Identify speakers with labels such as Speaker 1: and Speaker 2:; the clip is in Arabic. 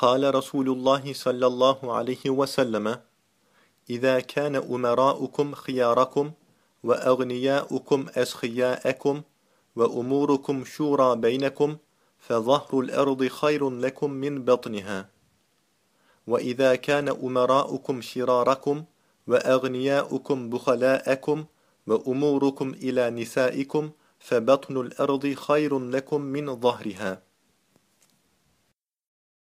Speaker 1: قال رسول الله صلى الله عليه وسلم إذا كان أمراؤكم خياركم وأغنياؤكم أسخياءكم وأموركم شورى بينكم فظهر الأرض خير لكم من بطنها. وإذا كان أمراؤكم شراركم وأغنياؤكم بخلاءكم وأموركم إلى نسائكم فبطن الأرض خير لكم من ظهرها.